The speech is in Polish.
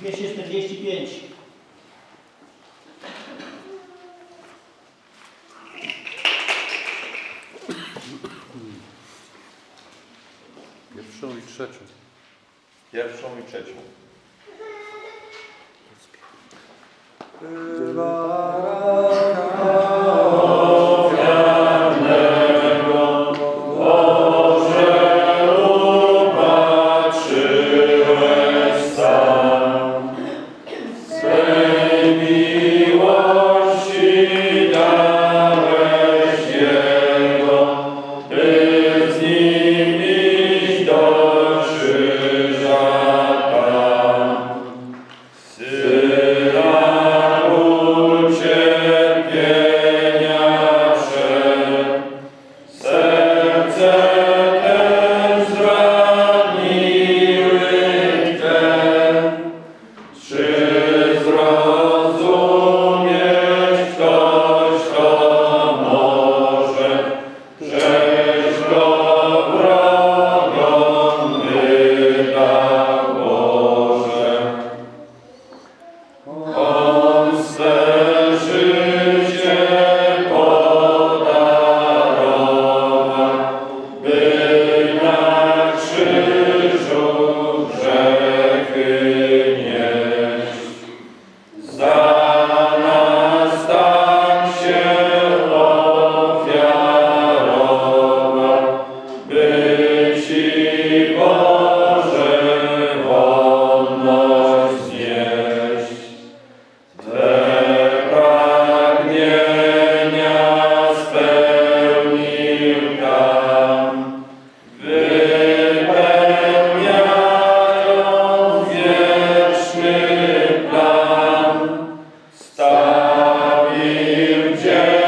245. Pierwszą i trzecią. Pierwszą i trzecią. Stop. Yeah.